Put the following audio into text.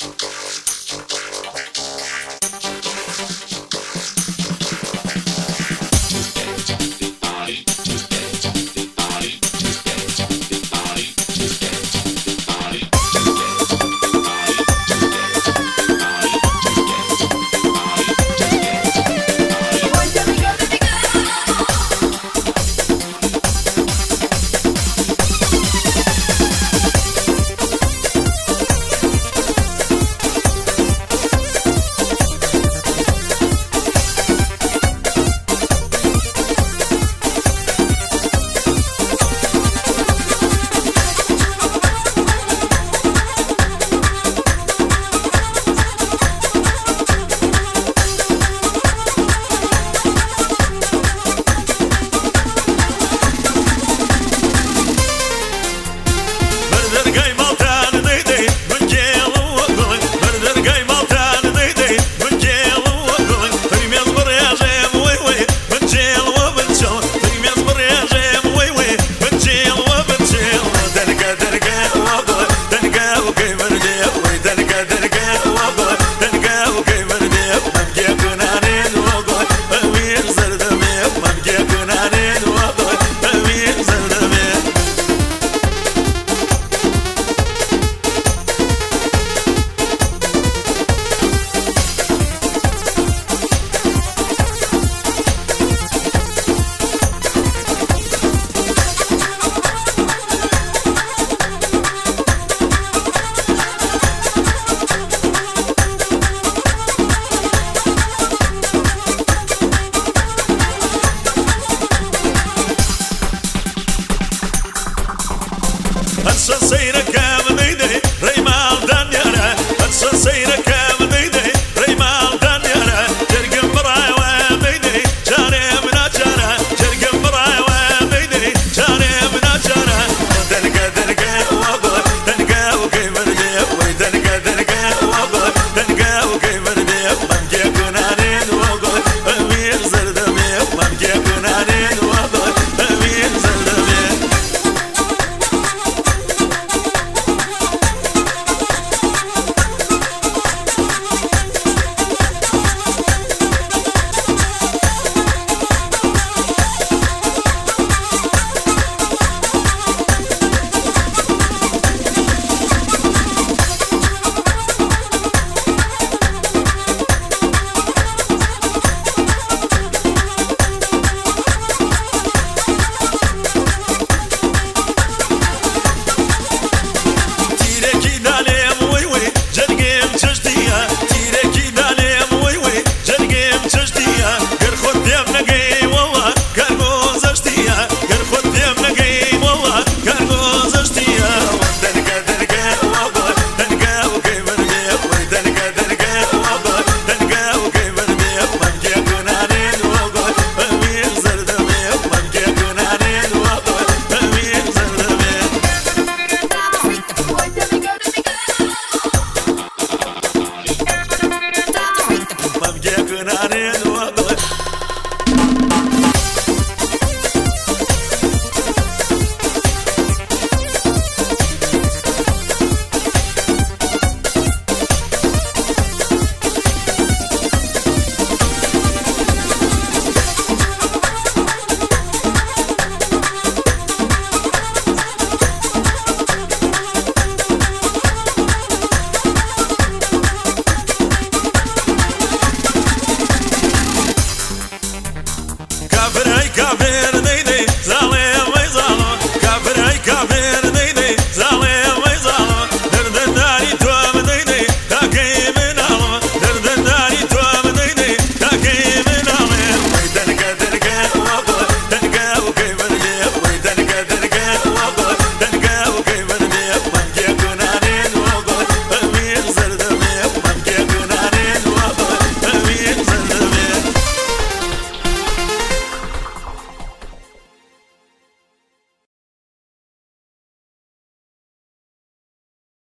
Okay. say it again. Nazareno.